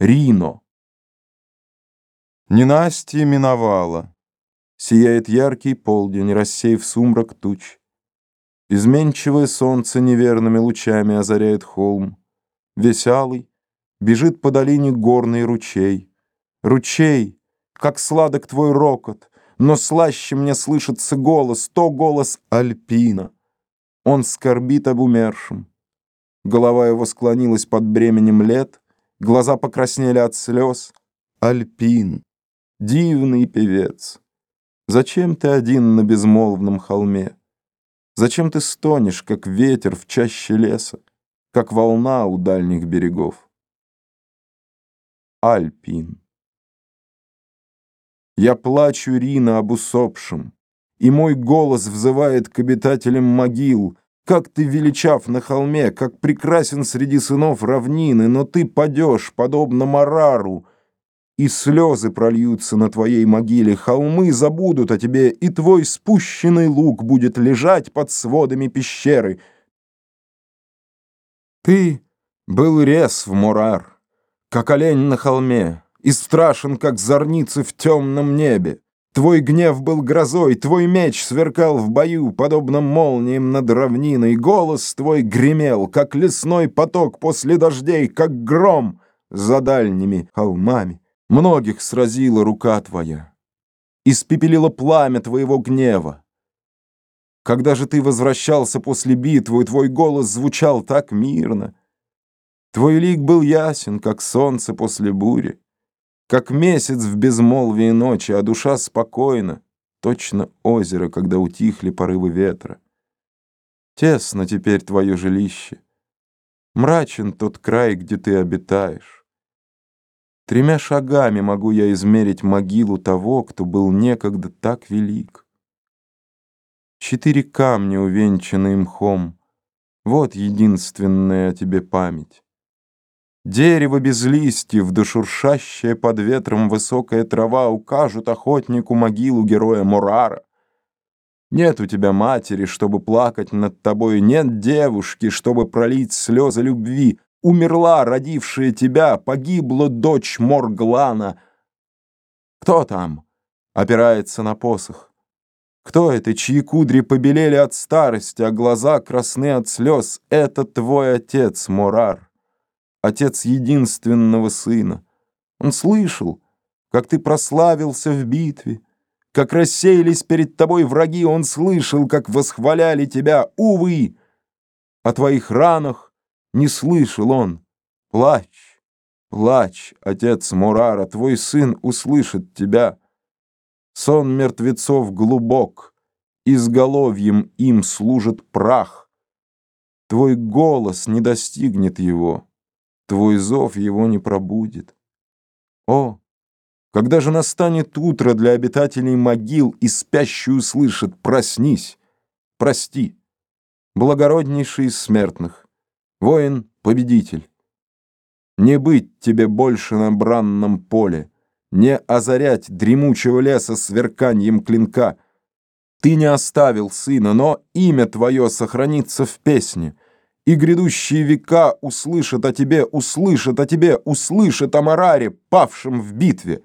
Рино. Ненастье миновало. Сияет яркий полдень, рассеяв сумрак туч. Изменчивое солнце неверными лучами озаряет холм. Веселый бежит по долине горный ручей. Ручей, как сладок твой рокот, но слаще мне слышится голос, то голос Альпина. Он скорбит об умершем. Голова его склонилась под бременем лет, глаза покраснели от слез. Альпин, дивный певец, зачем ты один на безмолвном холме? Зачем ты стонешь, как ветер в чаще леса, как волна у дальних берегов? Альпин. Я плачу, Рина, об усопшем, и мой голос взывает к обитателям могил, как ты величав на холме, как прекрасен среди сынов равнины, но ты падешь, подобно Марару, и слезы прольются на твоей могиле, холмы забудут о тебе, и твой спущенный лук будет лежать под сводами пещеры. Ты был рез в Мурар, как олень на холме, и страшен, как зорницы в темном небе. Твой гнев был грозой, твой меч сверкал в бою, подобно молниям над равниной. Голос твой гремел, как лесной поток после дождей, как гром за дальними холмами. Многих сразила рука твоя, испепелила пламя твоего гнева. Когда же ты возвращался после битвы, твой голос звучал так мирно. Твой лик был ясен, как солнце после бури. Как месяц в безмолвии ночи, а душа спокойна, Точно озеро, когда утихли порывы ветра. Тесно теперь твое жилище, Мрачен тот край, где ты обитаешь. Тремя шагами могу я измерить могилу того, Кто был некогда так велик. Четыре камня, увенчанные мхом, Вот единственная о тебе память. Дерево без листьев, да шуршащая под ветром высокая трава укажут охотнику могилу героя Мурара. Нет у тебя матери, чтобы плакать над тобой, нет девушки, чтобы пролить слезы любви. Умерла родившая тебя, погибла дочь Морглана. Кто там? Опирается на посох. Кто это, чьи кудри побелели от старости, а глаза красны от слез? Это твой отец, Мурар отец единственного сына. Он слышал, как ты прославился в битве, как рассеялись перед тобой враги, он слышал, как восхваляли тебя, увы, о твоих ранах не слышал он. Плачь, плачь, отец Мурара, твой сын услышит тебя. Сон мертвецов глубок, изголовьем им служит прах. Твой голос не достигнет его. Твой зов его не пробудит. О, когда же настанет утро для обитателей могил и спящую слышит «Проснись! Прости!» Благороднейший из смертных, воин-победитель. Не быть тебе больше на бранном поле, не озарять дремучего леса сверканьем клинка. Ты не оставил сына, но имя твое сохранится в песне — и грядущие века услышат о тебе, услышат о тебе, услышат о Мараре, павшем в битве.